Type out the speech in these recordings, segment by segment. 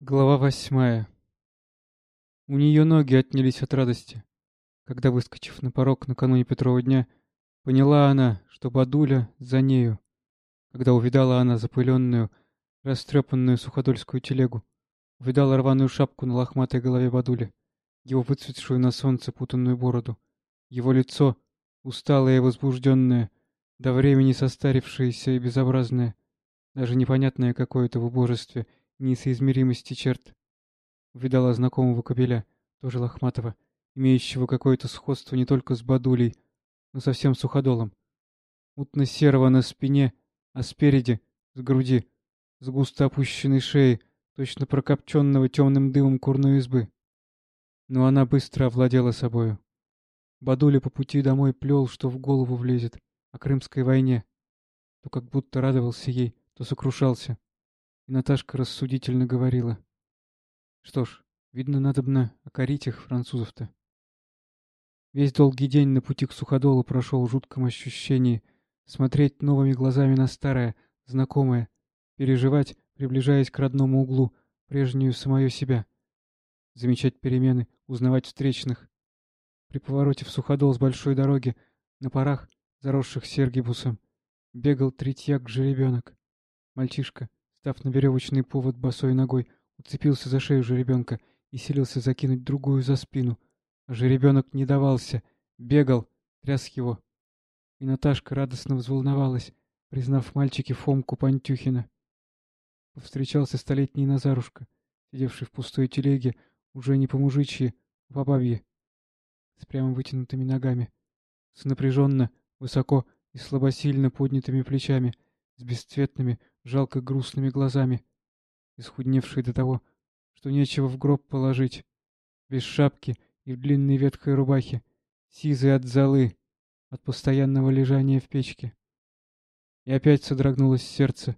Глава восьмая. У нее ноги отнялись от радости, когда, выскочив на порог накануне Петрова дня, поняла она, что Бадуля за нею, когда увидала она запыленную, растрепанную суходольскую телегу, увидала рваную шапку на лохматой голове Бадули, его выцветшую на солнце путанную бороду, его лицо, усталое и возбужденное, до времени состарившееся и безобразное, даже непонятное какое-то в убожестве — несоизмеримости черт. Увидала знакомого кобеля, тоже лохматого, имеющего какое-то сходство не только с Бадулей, но совсем суходолом. Мутно-серого на спине, а спереди, с груди, с густо опущенной шеей, точно прокопченного темным дымом курной избы. Но она быстро овладела собою. Бадуля по пути домой плел, что в голову влезет, о Крымской войне. То как будто радовался ей, то сокрушался. И Наташка рассудительно говорила. Что ж, видно, надобно окорить их, французов-то. Весь долгий день на пути к Суходолу прошел в жутком ощущении смотреть новыми глазами на старое, знакомое, переживать, приближаясь к родному углу, прежнюю самое себя, замечать перемены, узнавать встречных. При повороте в Суходол с большой дороги, на парах, заросших сергибусом, бегал третьяк жеребенок, мальчишка, Став на веревочный повод босой ногой, уцепился за шею жеребенка и силился закинуть другую за спину. А жеребенок не давался, бегал, тряс его. И Наташка радостно взволновалась, признав мальчике Фомку Пантюхина. Повстречался столетний Назарушка, сидевший в пустой телеге, уже не по-мужичьи, а по бабье, с прямо вытянутыми ногами, с напряженно, высоко и слабосильно поднятыми плечами, с бесцветными, жалко грустными глазами, исхудневший до того, что нечего в гроб положить, без шапки и в длинной ветхой рубахе, сизый от золы, от постоянного лежания в печке. И опять содрогнулось сердце.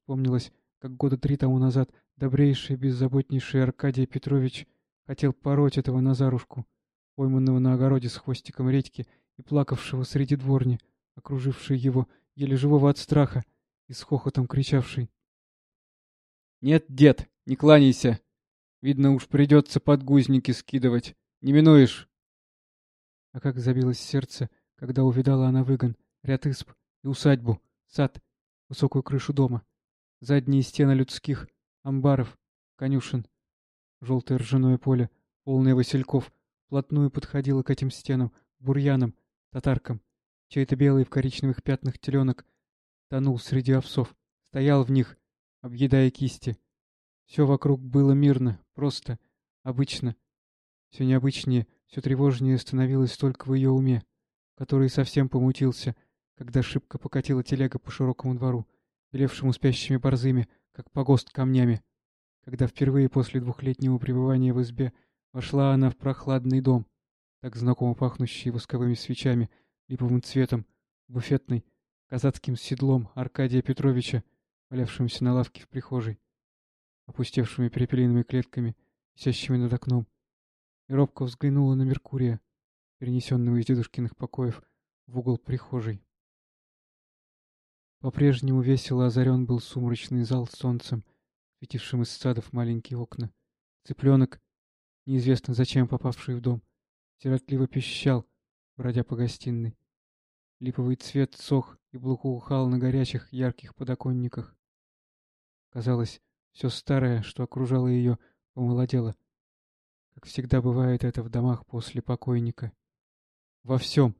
Вспомнилось, как года три тому назад добрейший, беззаботнейший Аркадий Петрович хотел пороть этого Назарушку, пойманного на огороде с хвостиком редьки и плакавшего среди дворни, окружившей его, еле живого от страха, и с хохотом кричавший. «Нет, дед, не кланяйся! Видно, уж придется подгузники скидывать. Не минуешь!» А как забилось сердце, когда увидала она выгон, ряд исп и усадьбу, сад, высокую крышу дома, задние стены людских, амбаров, конюшен. Желтое ржаное поле, полное васильков, плотную подходило к этим стенам, бурьянам, татаркам. Чей-то белый в коричневых пятнах теленок тонул среди овсов, стоял в них, объедая кисти. Все вокруг было мирно, просто, обычно. Все необычнее, все тревожнее становилось только в ее уме, который совсем помутился, когда шибко покатила телега по широкому двору, белевшему спящими борзыми, как погост камнями. Когда впервые после двухлетнего пребывания в избе вошла она в прохладный дом, так знакомо пахнущий восковыми свечами, липовым цветом, буфетный, казацким седлом Аркадия Петровича, валявшимся на лавке в прихожей, опустевшими перепелиными клетками, висящими над окном, и робко взглянула на Меркурия, перенесенного из дедушкиных покоев в угол прихожей. По-прежнему весело озарен был сумрачный зал солнцем, светившим из садов маленькие окна. Цыпленок, неизвестно зачем попавший в дом, сиротливо пищал, бродя по гостиной. Липовый цвет сох и благоухал на горячих ярких подоконниках. Казалось, все старое, что окружало ее, помолодело, как всегда бывает это в домах после покойника. Во всем,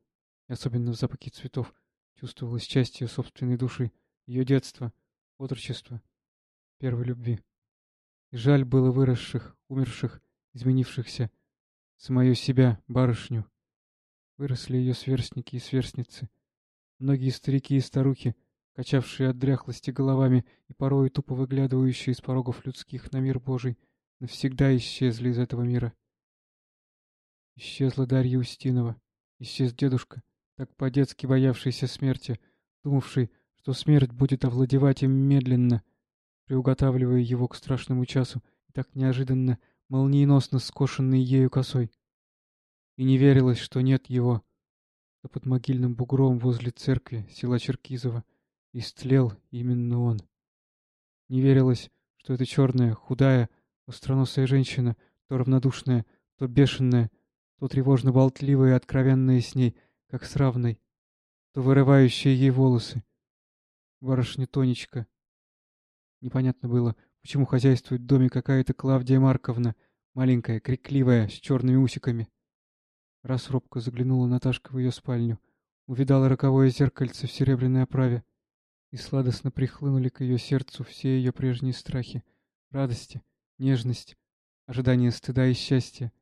особенно в запахе цветов, чувствовалась часть ее собственной души, ее детства, отрочества, первой любви. И жаль было выросших, умерших, изменившихся, самое себя, барышню. Выросли ее сверстники и сверстницы. Многие старики и старухи, качавшие от дряхлости головами и порой тупо выглядывающие из порогов людских на мир Божий, навсегда исчезли из этого мира. Исчезла Дарья Устинова, исчез дедушка, так по-детски боявшийся смерти, думавший, что смерть будет овладевать им медленно, приуготавливая его к страшному часу, и так неожиданно, молниеносно скошенный ею косой и не верилось, что нет его. То под могильным бугром возле церкви села Черкизова истлел именно он. Не верилось, что эта черная, худая, остроносая женщина, то равнодушная, то бешеная, то тревожно болтливая и откровенная с ней, как с равной, то вырывающая ей волосы. Барышня Тонечка. Непонятно было, почему хозяйствует в доме какая-то Клавдия Марковна, маленькая, крикливая, с черными усиками. Раз робко заглянула Наташка в ее спальню, увидала роковое зеркальце в серебряной оправе, и сладостно прихлынули к ее сердцу все ее прежние страхи, радости, нежность, ожидание стыда и счастья,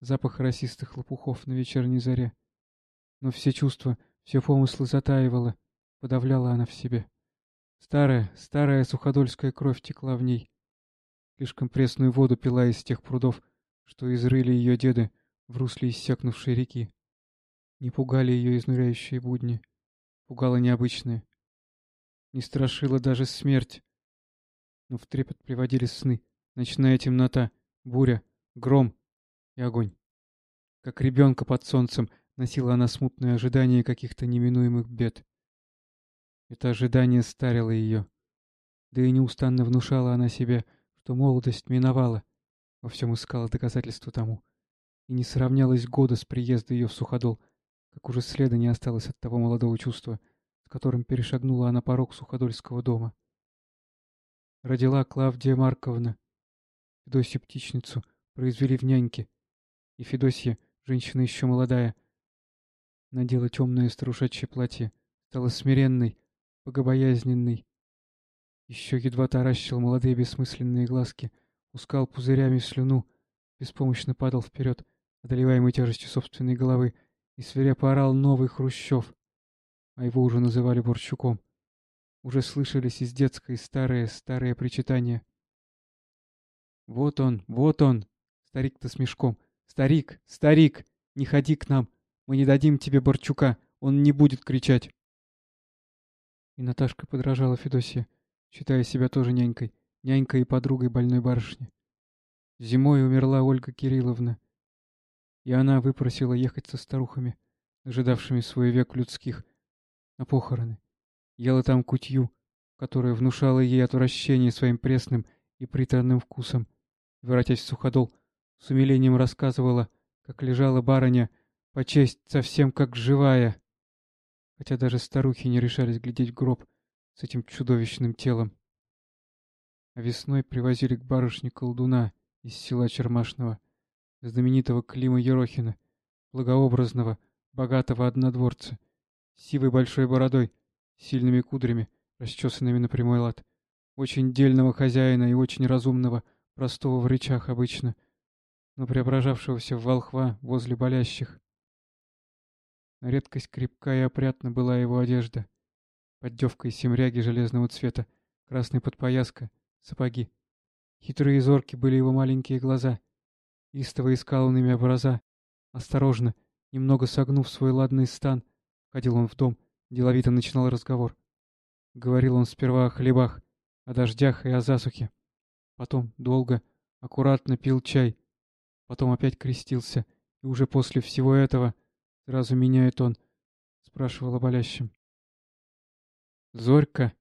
запах росистых лопухов на вечерней заре. Но все чувства, все помыслы затаивала, подавляла она в себе. Старая, старая суходольская кровь текла в ней. Слишком пресную воду пила из тех прудов, что изрыли ее деды в русле иссякнувшей реки. Не пугали ее изнуряющие будни, пугало необычное. Не страшила даже смерть. Но в трепет приводили сны, ночная темнота, буря, гром и огонь. Как ребенка под солнцем носила она смутное ожидание каких-то неминуемых бед. Это ожидание старило ее. Да и неустанно внушала она себе, что молодость миновала, во всем искала доказательства тому. И не сравнялось года с приезда ее в Суходол, как уже следа не осталось от того молодого чувства, с которым перешагнула она порог Суходольского дома. Родила Клавдия Марковна. Федосью птичницу произвели в няньке. И Федосья, женщина еще молодая, надела темное старушачье платье, стала смиренной, богобоязненный. Еще едва таращил молодые бессмысленные глазки, пускал пузырями слюну, беспомощно падал вперед, одолеваемый тяжестью собственной головы, и свирепо орал новый Хрущев. А его уже называли Борчуком. Уже слышались из детской старые-старые причитания. «Вот он, вот он!» Старик-то с мешком. «Старик, старик, не ходи к нам! Мы не дадим тебе Борчука, он не будет кричать!» И Наташка подражала Федосье, считая себя тоже нянькой, нянькой и подругой больной барышни. Зимой умерла Ольга Кирилловна, и она выпросила ехать со старухами, ожидавшими свой век людских, на похороны. Ела там кутью, которая внушала ей отвращение своим пресным и приторным вкусом. Воротясь в суходол, с умилением рассказывала, как лежала барыня, по честь совсем как живая хотя даже старухи не решались глядеть в гроб с этим чудовищным телом. А весной привозили к барышне колдуна из села Чермашного, знаменитого Клима Ерохина, благообразного, богатого однодворца, с сивой большой бородой, сильными кудрями, расчесанными на прямой лад, очень дельного хозяина и очень разумного, простого в речах обычно, но преображавшегося в волхва возле болящих. На редкость крепка и опрятна была его одежда. Поддевка из семряги железного цвета, красная подпояска, сапоги. Хитрые зорки были его маленькие глаза. Истово искал он ими образа. Осторожно, немного согнув свой ладный стан, входил он в дом, деловито начинал разговор. Говорил он сперва о хлебах, о дождях и о засухе. Потом долго, аккуратно пил чай. Потом опять крестился, и уже после всего этого — Сразу меняет он, спрашивал о болящем. Зорька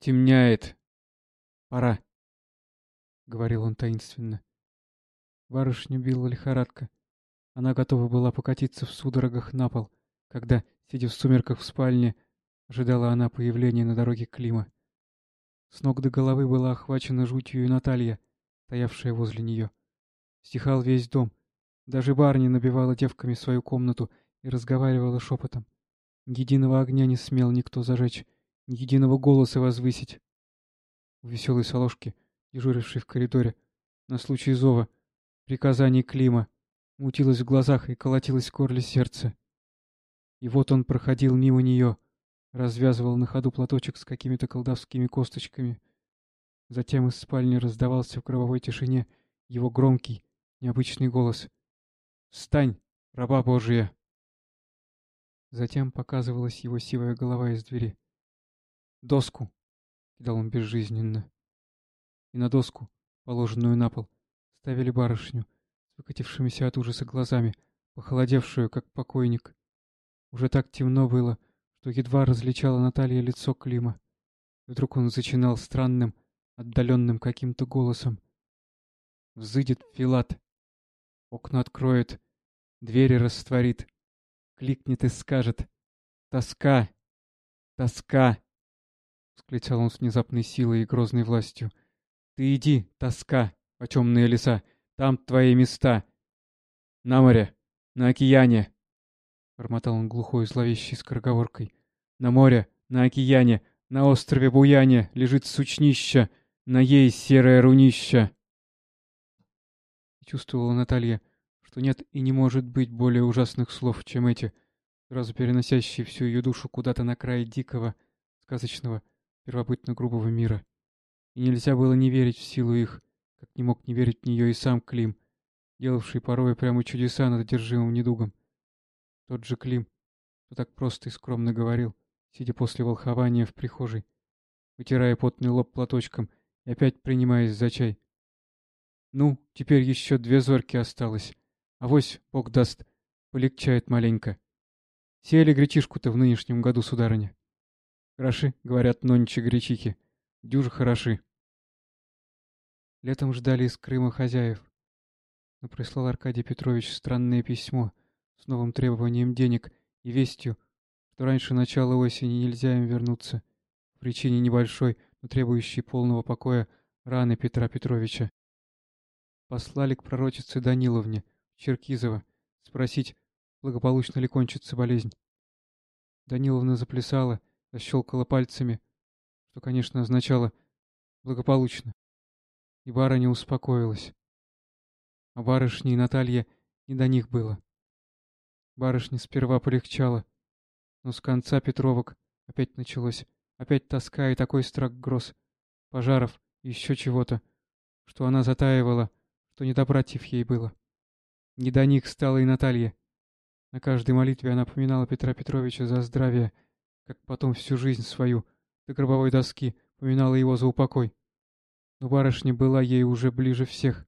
темняет. Пора, говорил он таинственно. Барышню била лихорадка. Она готова была покатиться в судорогах на пол, когда, сидя в сумерках в спальне, ожидала она появления на дороге Клима. С ног до головы была охвачена жутью и Наталья, стоявшая возле нее. Стихал весь дом. Даже барни набивала девками свою комнату и разговаривала шепотом. Ни единого огня не смел никто зажечь, ни единого голоса возвысить. У веселой Соложки, дежурившей в коридоре, на случай зова, приказаний Клима, мутилось в глазах и колотилось в горле сердце. И вот он проходил мимо нее, развязывал на ходу платочек с какими-то колдовскими косточками. Затем из спальни раздавался в кровавой тишине его громкий, необычный голос. «Встань, раба Божия!» Затем показывалась его сивая голова из двери. «Доску!» — кидал он безжизненно. И на доску, положенную на пол, ставили барышню с выкатившимися от ужаса глазами, похолодевшую, как покойник. Уже так темно было, что едва различала Наталья лицо Клима. Вдруг он зачинал странным, отдаленным каким-то голосом. Взыдет Филат, окна откроет, двери растворит, кликнет и скажет «Тоска! Тоска!» — всклетел он с внезапной силой и грозной властью. «Ты иди, тоска, по темные леса, там твои места! На море, на океане!» — бормотал он глухой зловещей скороговоркой. «На море, на океане, на острове Буяне лежит сучнища, на ей серое рунища!» Чувствовала Наталья, что нет и не может быть более ужасных слов, чем эти, сразу переносящие всю ее душу куда-то на край дикого, сказочного, первобытно-грубого мира. И нельзя было не верить в силу их, как не мог не верить в нее и сам Клим, делавший порой прямо чудеса над одержимым недугом. Тот же Клим, что так просто и скромно говорил, сидя после волхования в прихожей, вытирая потный лоб платочком и опять принимаясь за чай. Ну, теперь еще две зорки осталось. Авось, бог даст, полегчает маленько. Сели гречишку-то в нынешнем году, сударыня. Хороши, говорят нонче гречихи. Дюжи хороши. Летом ждали из Крыма хозяев. Но прислал Аркадий Петрович странное письмо с новым требованием денег и вестью, что раньше начала осени нельзя им вернуться, по причине небольшой, но требующей полного покоя раны Петра Петровича. Послали к пророчице Даниловне, Черкизова, спросить, благополучно ли кончится болезнь. Даниловна заплясала, защелкала пальцами, что, конечно, означало «благополучно». И барыня успокоилась. А барышне и Наталье не до них было. Барышне сперва полегчало, но с конца Петровок опять началось, опять тоска и такой страх гроз, пожаров и еще чего-то, что она затаивала, что не до братьев ей было. Не до них стала и Наталья. На каждой молитве она поминала Петра Петровича за здравие, как потом всю жизнь свою, до гробовой доски, поминала его за упокой. Но барышня была ей уже ближе всех.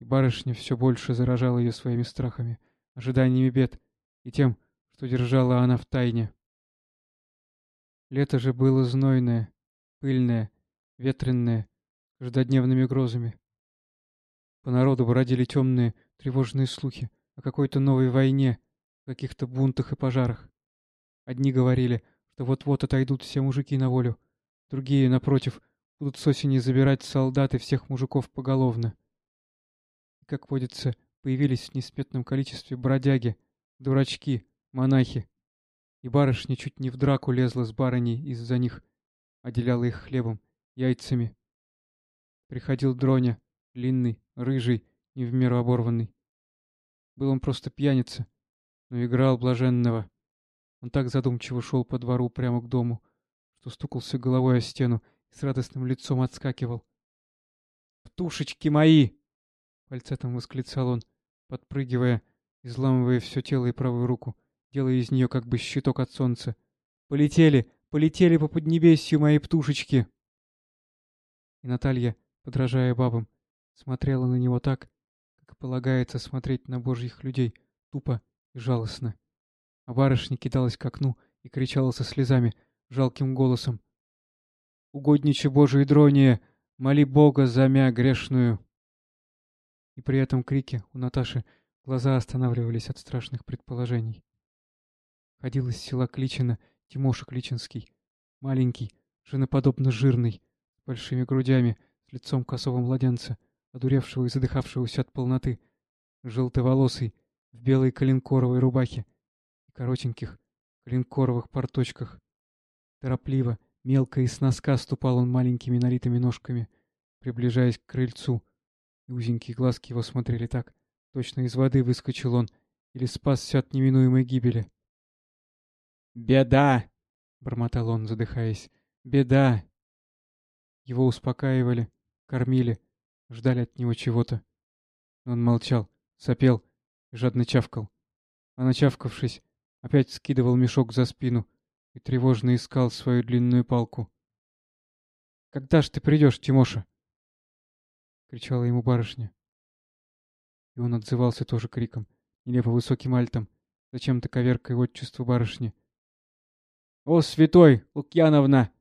И барышня все больше заражала ее своими страхами, ожиданиями бед и тем, что держала она в тайне. Лето же было знойное, пыльное, ветренное, каждодневными грозами. По народу бродили темные, тревожные слухи о какой-то новой войне, каких-то бунтах и пожарах. Одни говорили, что вот-вот отойдут все мужики на волю, другие, напротив, будут с осени забирать солдаты всех мужиков поголовно. И, как водится, появились в несметном количестве бродяги, дурачки, монахи. И барышня чуть не в драку лезла с барыней из-за них, отделяла их хлебом, яйцами. Приходил Дроня, длинный, рыжий, не в меру оборванный. Был он просто пьяница, но играл блаженного. Он так задумчиво шел по двору прямо к дому, что стукался головой о стену с радостным лицом отскакивал. «Птушечки мои!» — пальцетом восклицал он, подпрыгивая, изламывая все тело и правую руку, делая из нее как бы щиток от солнца. «Полетели! Полетели по поднебесью мои птушечки!» И Наталья, подражая бабам, смотрела на него так, как полагается смотреть на божьих людей, тупо и жалостно. А барышня кидалась к окну и кричала со слезами, жалким голосом. «Угодниче Божие дрония, моли Бога за мя грешную!» И при этом крике у Наташи глаза останавливались от страшных предположений. Ходил из села Кличина Тимоша Кличинский, маленький, женоподобно жирный, с большими грудями, с лицом косого младенца, одуревшего и задыхавшегося от полноты, желтоволосый, в белой коленкоровой рубахе и коротеньких коленкоровых порточках. Торопливо, мелко и с носка ступал он маленькими налитыми ножками, приближаясь к крыльцу, и узенькие глазки его смотрели так, точно из воды выскочил он или спасся от неминуемой гибели. «Беда!» — бормотал он, задыхаясь. «Беда!» Его успокаивали, кормили, ждали от него чего-то. Он молчал, сопел жадно чавкал. А начавкавшись, опять скидывал мешок за спину и тревожно искал свою длинную палку. «Когда ж ты придешь, Тимоша?» — кричала ему барышня. И он отзывался тоже криком, нелепо высоким альтом, зачем-то коверкой отчество барышни. «О, святой, Лукьяновна!»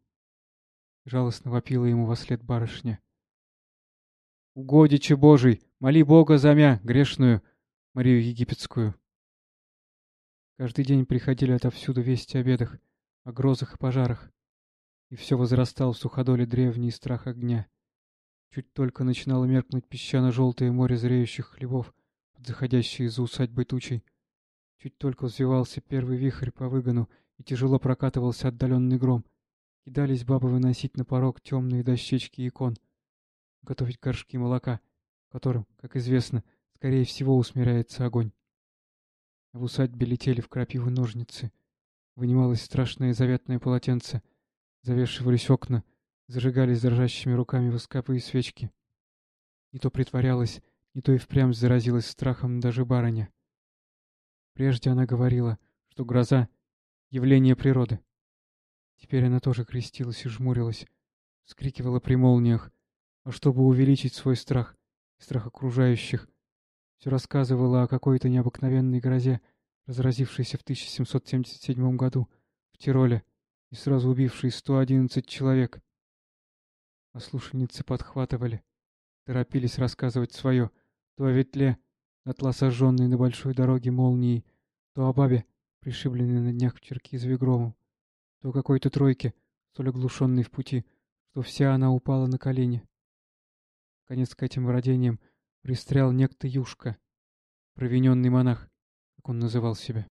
жалостно вопила ему во след барышня. «Угодичи Божий, моли Бога за мя, грешную, Марию Египетскую!» Каждый день приходили отовсюду вести о бедах, о грозах и пожарах. И все возрастал в суходоле древний страх огня. Чуть только начинало меркнуть песчано-желтое море зреющих хлебов, под заходящей из-за усадьбы тучей. Чуть только взвивался первый вихрь по выгону, и тяжело прокатывался отдаленный гром. Кидались бабы выносить на порог темные дощечки икон, готовить горшки молока, которым, как известно, скорее всего усмиряется огонь. В усадьбе летели в крапивы ножницы. Вынималось страшное заветное полотенце. Завешивались окна. Зажигались дрожащими руками воскопые свечки. Не то притворялась, не то и впрямь заразилась страхом даже барыня. Прежде она говорила, что гроза — явление природы. Теперь она тоже крестилась и жмурилась, вскрикивала при молниях, а чтобы увеличить свой страх, страх окружающих, все рассказывала о какой-то необыкновенной грозе, разразившейся в 1777 году в Тироле и сразу убившей 111 человек. А слушательницы подхватывали, торопились рассказывать свое, то о ветле, отла сожженной на большой дороге молнией, то о бабе, пришибленной на днях в Черкизове громом, то какой-то тройке, столь оглушенной в пути, что вся она упала на колени. Конец к этим родениям пристрял некто Юшка, провиненный монах, он называл себя.